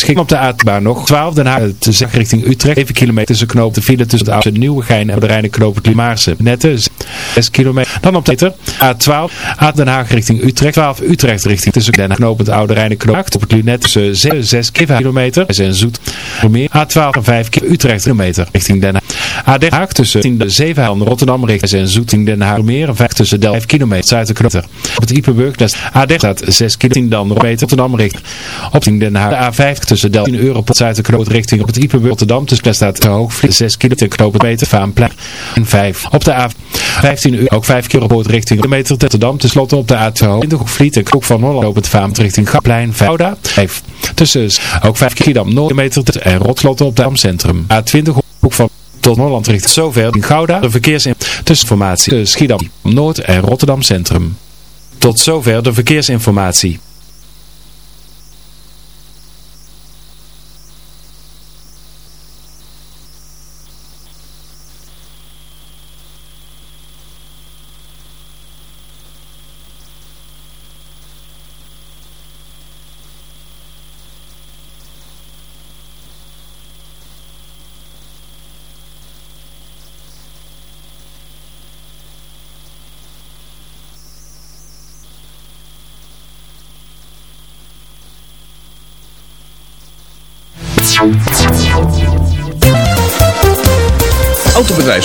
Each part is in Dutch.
Schik op de A-baan nog. 12 Den Haag te zeg richting Utrecht. 7 kilometer tussen knoop de file tussen de oude Nieuwegein en de Rijnen knoop het Limaarse. Nette 6 kilometer. Dan op de A12 A Den Haag richting Utrecht. 12 Utrecht richting tussen Den Haag knoop het oude Rijnen knoop op het Lunet tussen 6, 6 kilometer. En zoet. Meer A12 en 5 Utrecht kilometer richting Den Haag. A Den Haag tussen de Zevenheil Rotterdam richting en zoet in Den Haag. Meer en 5 tussen Del 5 kilometer. Zuid-Knotter. Op het Ipenburg. A30 staat 6 kilometer dan meter Rotterdam richting. Op Den Haag. A50 tussen Del 10 euro uit de knoop richting op het Ieper Rotterdam. Daar staat de hoogvliet 6 kilometer knoop meter Vaanplein en 5. Op de A 15 euro ook 5 keer op boord richting de meter Rotterdam. Ten slotte op de A2 in de Hoogvliet en Kroek van Holland het Vaam richting Gaplein 5. 5. Tussen ook 5 keer dan Noordmeter en Rotslotten op de Amcentrum. A20 hoek van tot Holland richting zover in Gouda. De verkeersinformatie Schiedam Noord en Rotterdam Centrum. Tot zover de verkeersinformatie.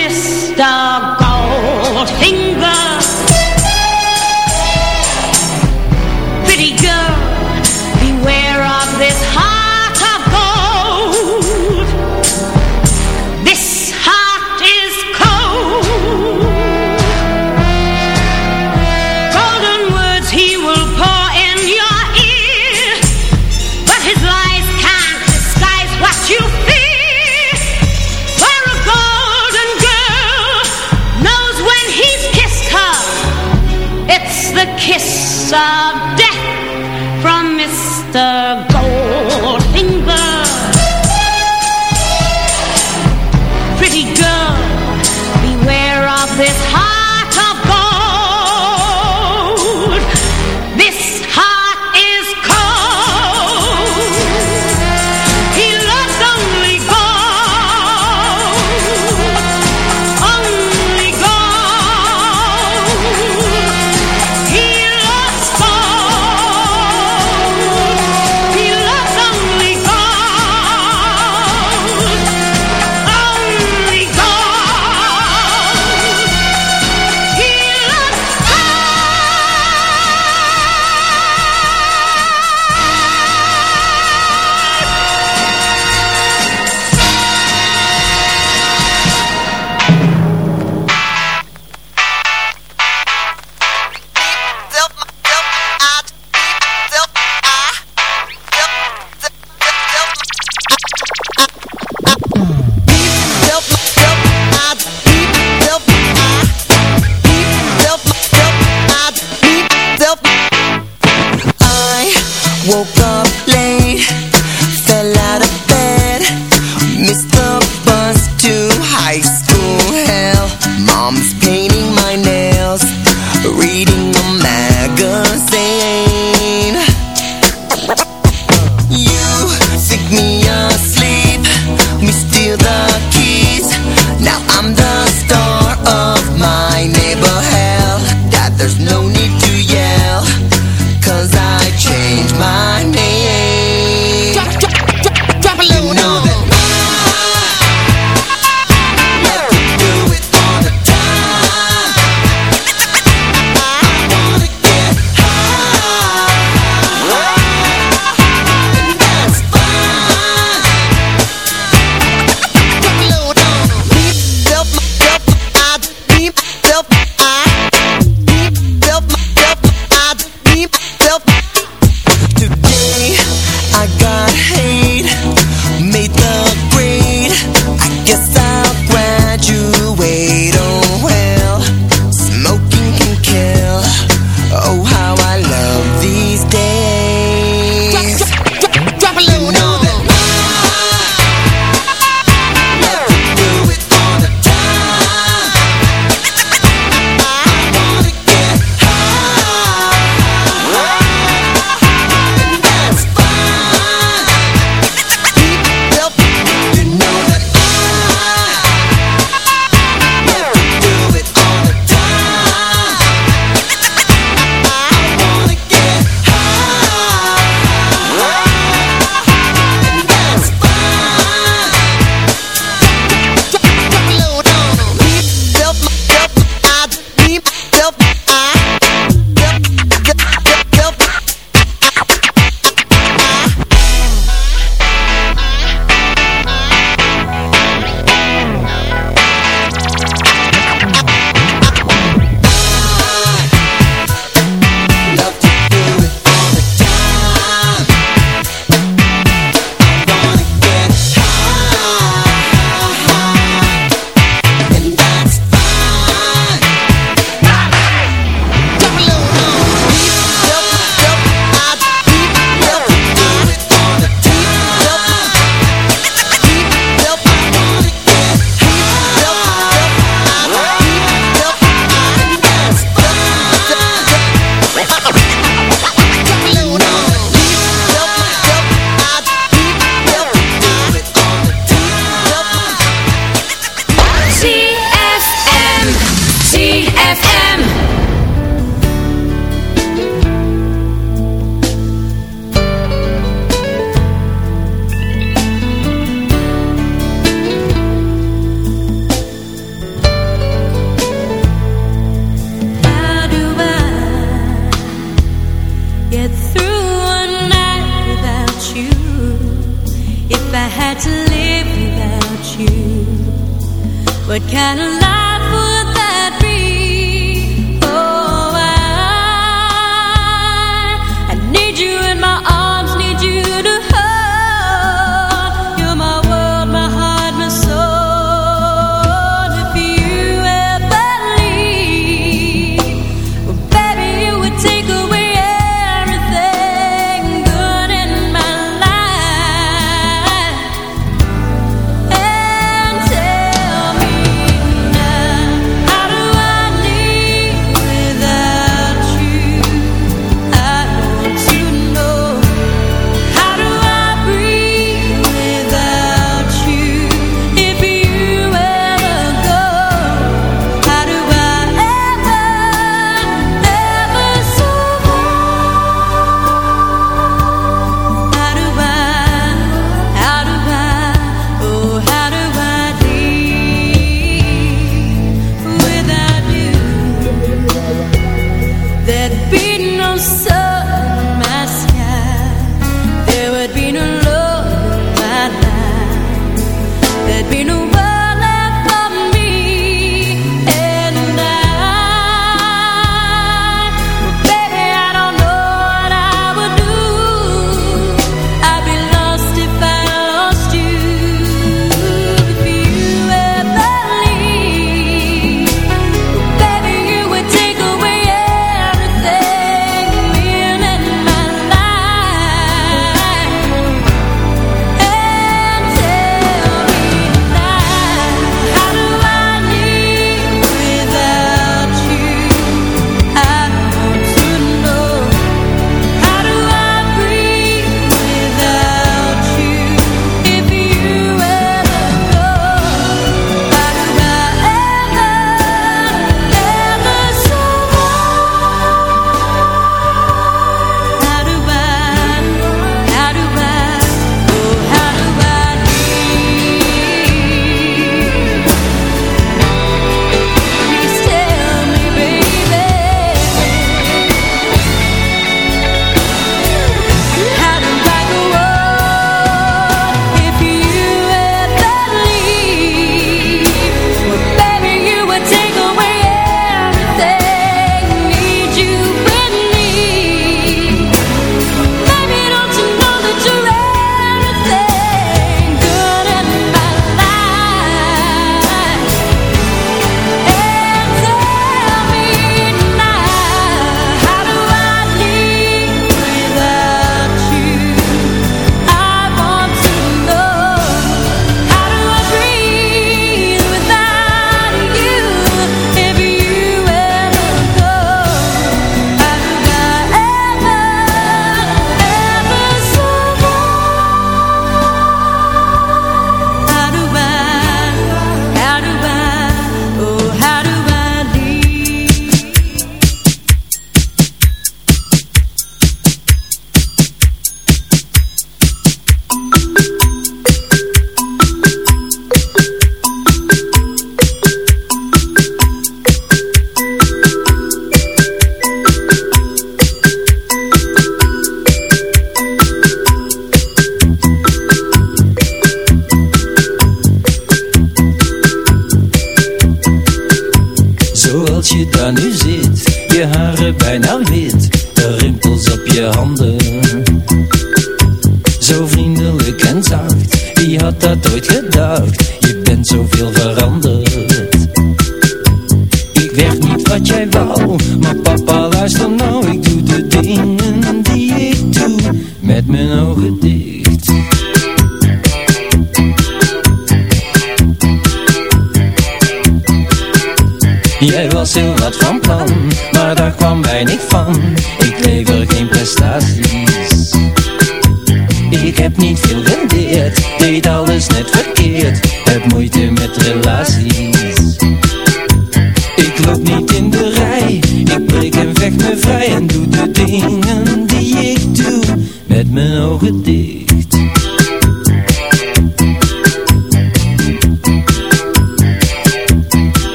Mr. Goldfinger of death from Mr. woke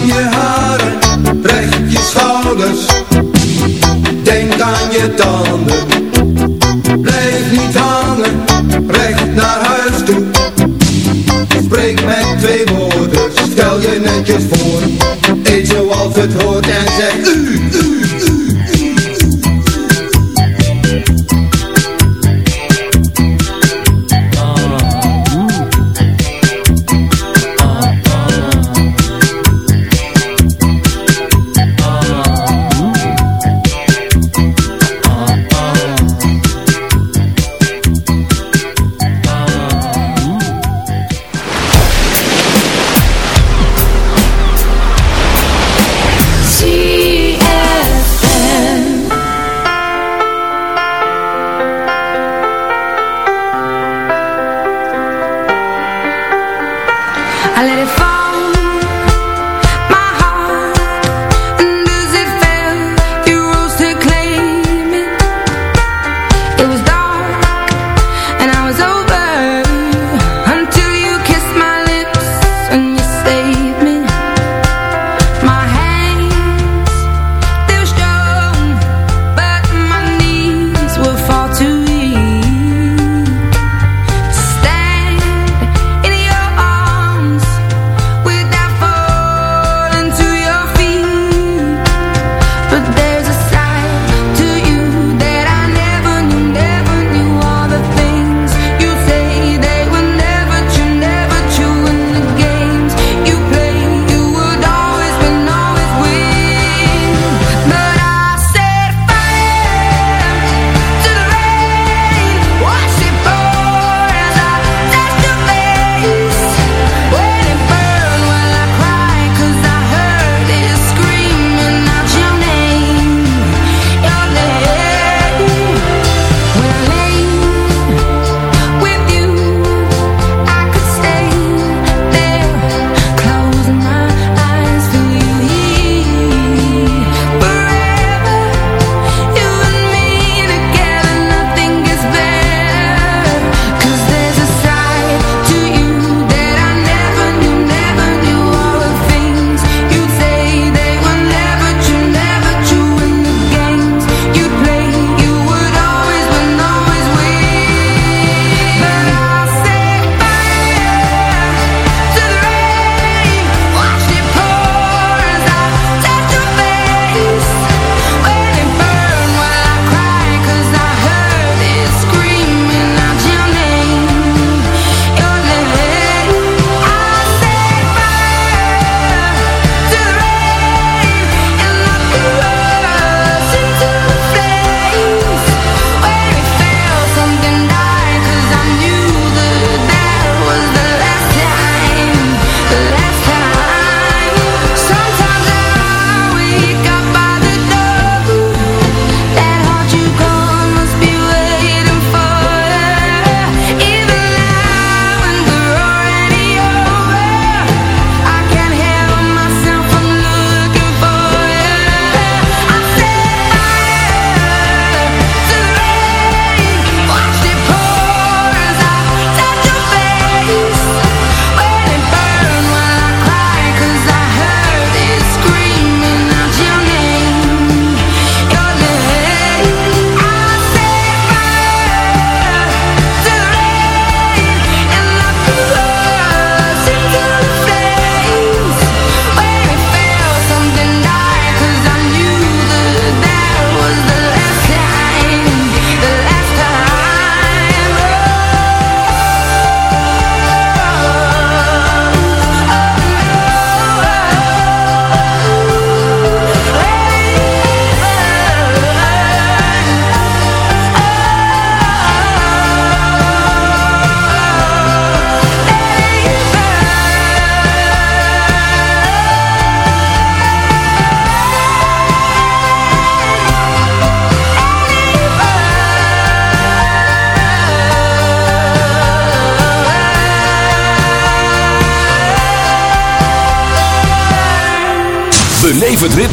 Kam je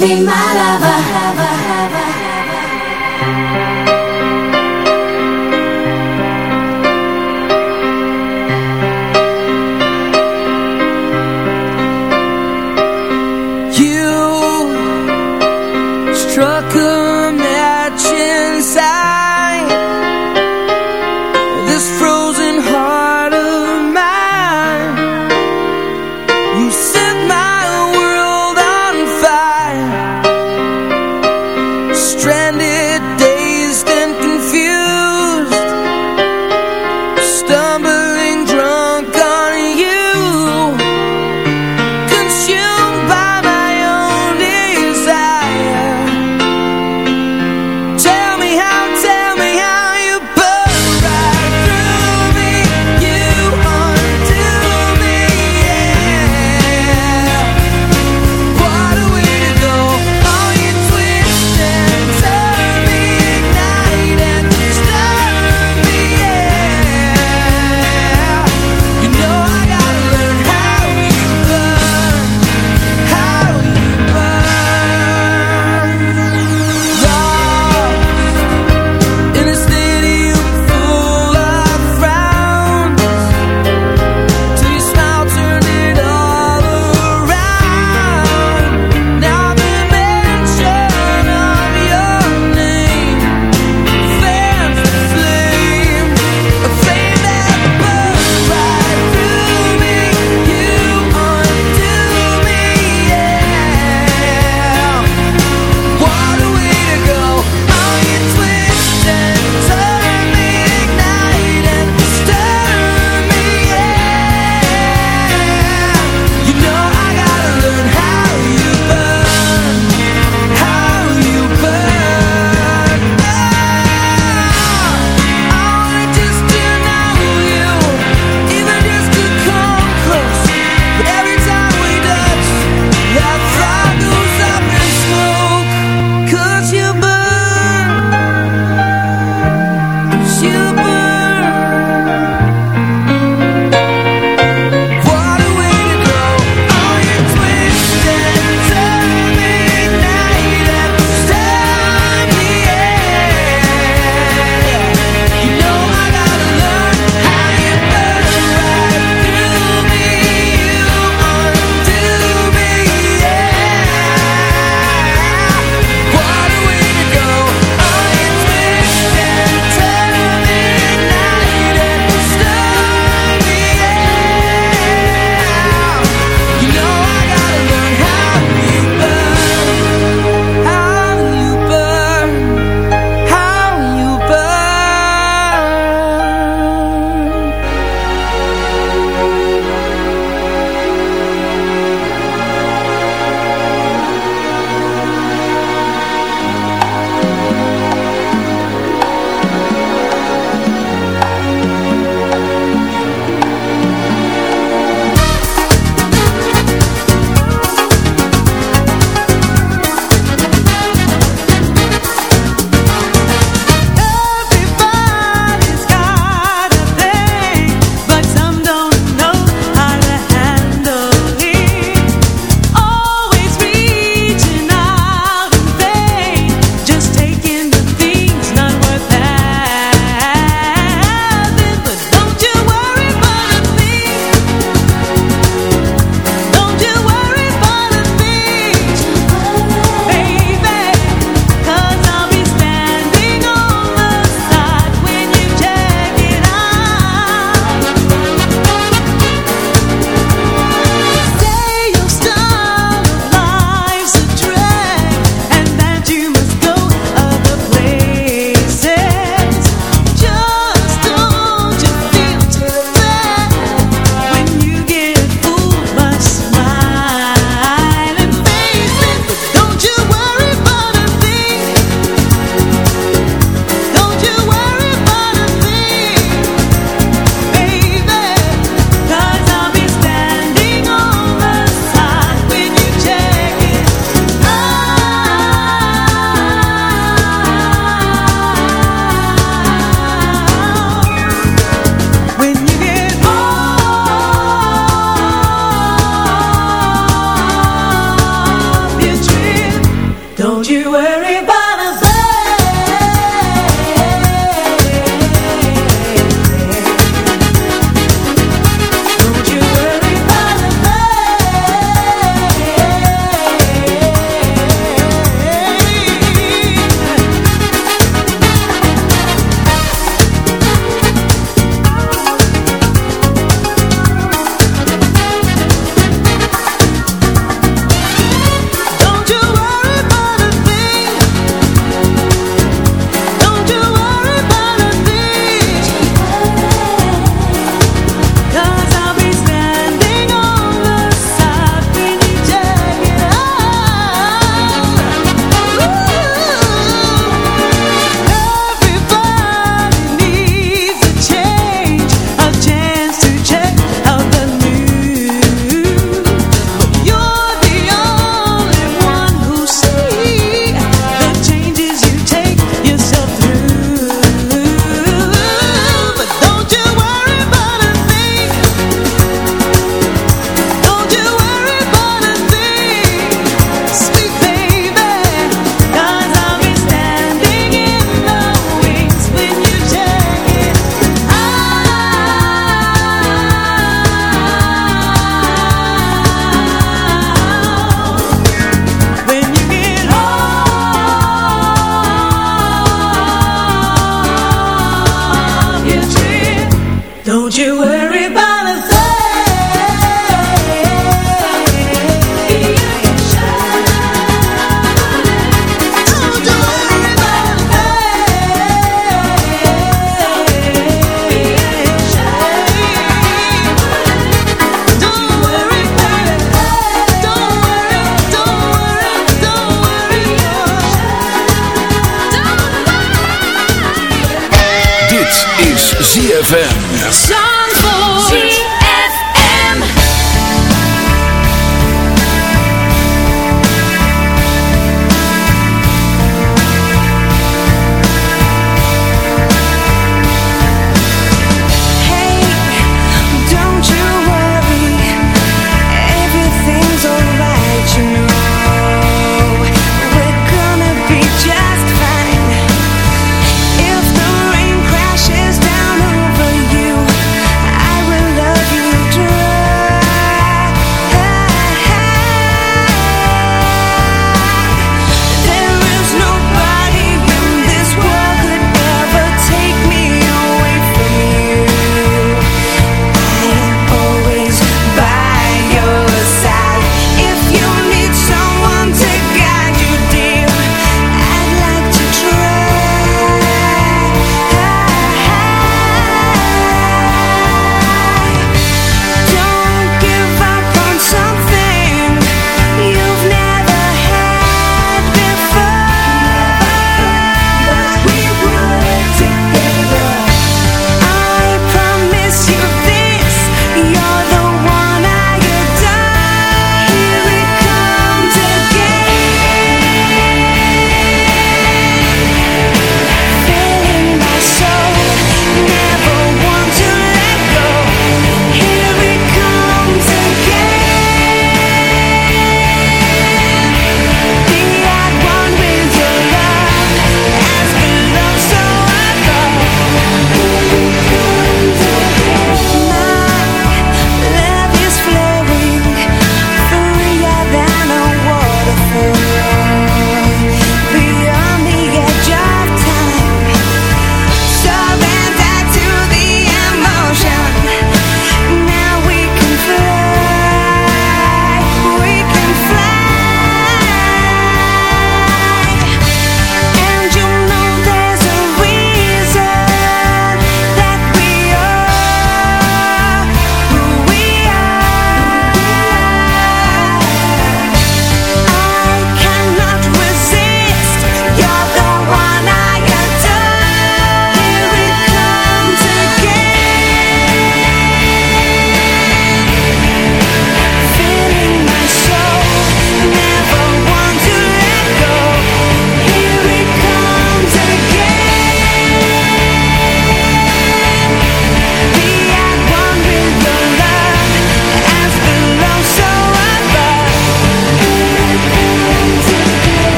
be my.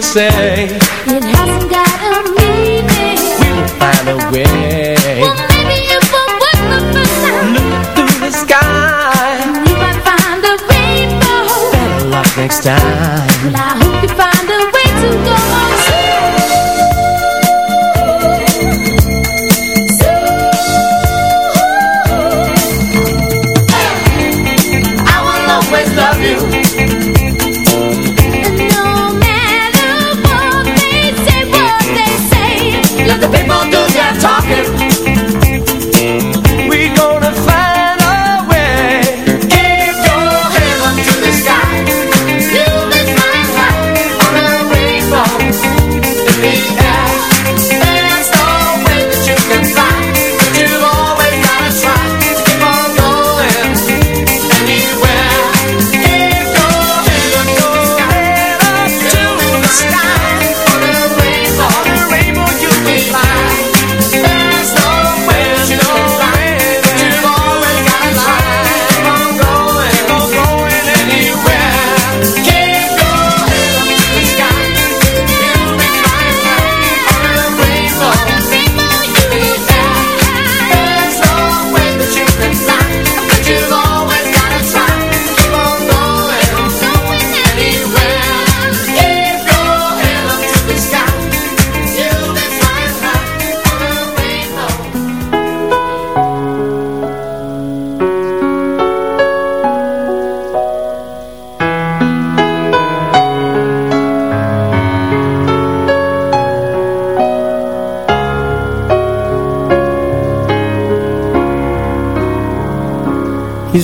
Say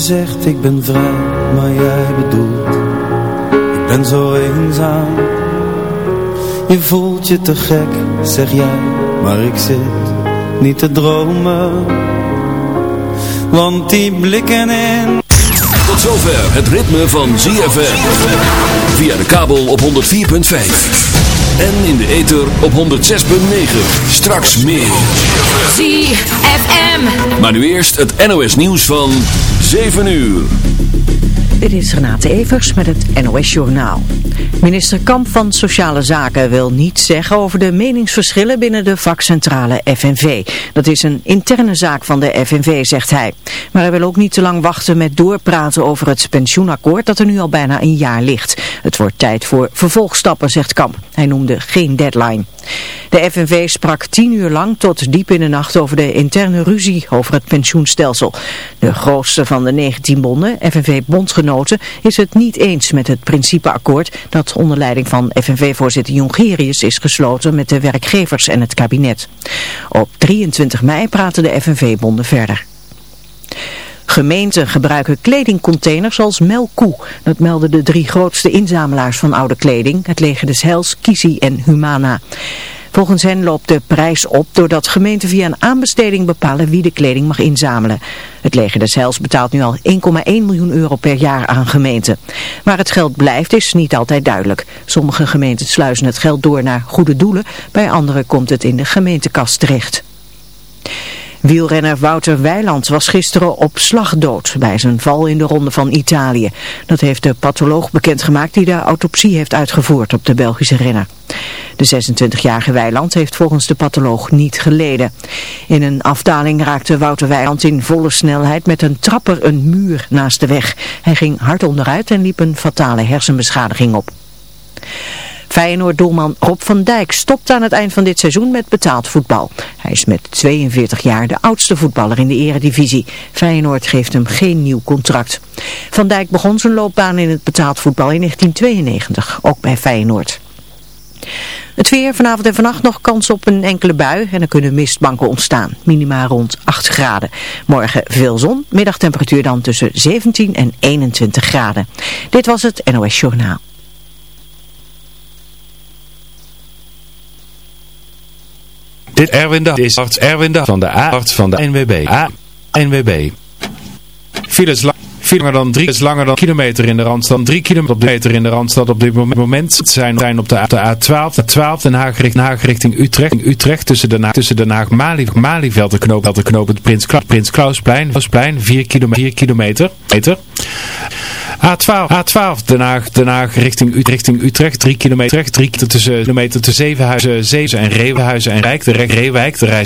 zegt ik ben vrij, maar jij bedoelt Ik ben zo eenzaam Je voelt je te gek, zeg jij Maar ik zit niet te dromen Want die blikken in Tot zover het ritme van ZFM. Via de kabel op 104.5. En in de ether op 106.9. Straks meer. ZFM. Maar nu eerst het NOS nieuws van 7 uur. Dit is Renate Evers met het NOS Journaal. Minister Kamp van Sociale Zaken wil niets zeggen over de meningsverschillen binnen de vakcentrale FNV. Dat is een interne zaak van de FNV, zegt hij. Maar hij wil ook niet te lang wachten met doorpraten over het pensioenakkoord dat er nu al bijna een jaar ligt. Het wordt tijd voor vervolgstappen, zegt Kamp. Hij noemde geen deadline. De FNV sprak tien uur lang tot diep in de nacht over de interne ruzie over het pensioenstelsel. De grootste van de 19 bonden, FNV-bondgenoten, is het niet eens met het principeakkoord dat onder leiding van FNV-voorzitter Jongerius is gesloten met de werkgevers en het kabinet. Op 23 mei praten de FNV-bonden verder. Gemeenten gebruiken kledingcontainers als melkkoe. Dat melden de drie grootste inzamelaars van oude kleding, het Leger des Heils, Kisi en Humana. Volgens hen loopt de prijs op doordat gemeenten via een aanbesteding bepalen wie de kleding mag inzamelen. Het Leger des Heils betaalt nu al 1,1 miljoen euro per jaar aan gemeenten. Waar het geld blijft is niet altijd duidelijk. Sommige gemeenten sluizen het geld door naar goede doelen, bij andere komt het in de gemeentekast terecht. Wielrenner Wouter Weiland was gisteren op slag dood bij zijn val in de ronde van Italië. Dat heeft de patholoog bekendgemaakt die de autopsie heeft uitgevoerd op de Belgische renner. De 26-jarige Weiland heeft volgens de patholoog niet geleden. In een afdaling raakte Wouter Weiland in volle snelheid met een trapper een muur naast de weg. Hij ging hard onderuit en liep een fatale hersenbeschadiging op. Feyenoord-doelman Rob van Dijk stopt aan het eind van dit seizoen met betaald voetbal. Hij is met 42 jaar de oudste voetballer in de eredivisie. Feyenoord geeft hem geen nieuw contract. Van Dijk begon zijn loopbaan in het betaald voetbal in 1992, ook bij Feyenoord. Het weer vanavond en vannacht nog kans op een enkele bui en er kunnen mistbanken ontstaan. Minima rond 8 graden. Morgen veel zon, middagtemperatuur dan tussen 17 en 21 graden. Dit was het NOS Journaal. Dit Erwin Dag is arts Erwin Dag van de A-arts van de NWB. A NWB. Files lang. Langer dan drie is langer dan kilometer in de Randstad. Drie kilometer in de Randstad op dit moment zijn, zijn op de, A12. De 12 Den Haag, Den Haag richting Utrecht. Utrecht tussen Den Haag, tussen Den Haag Mali, Malieveld te knopen. Te knopen Prins, Klaus, Prins Klausplein. Klausplein 4 kilometer. 4 kilometer. A12, A12 Den Haag, Den Haag richting, Utrecht, richting Utrecht, 3 kilometer, 3 kilometer tussen, kilometer tussen Zevenhuizen, Zeven en Reewenhuizen en Rijk, de Reewijk, de reis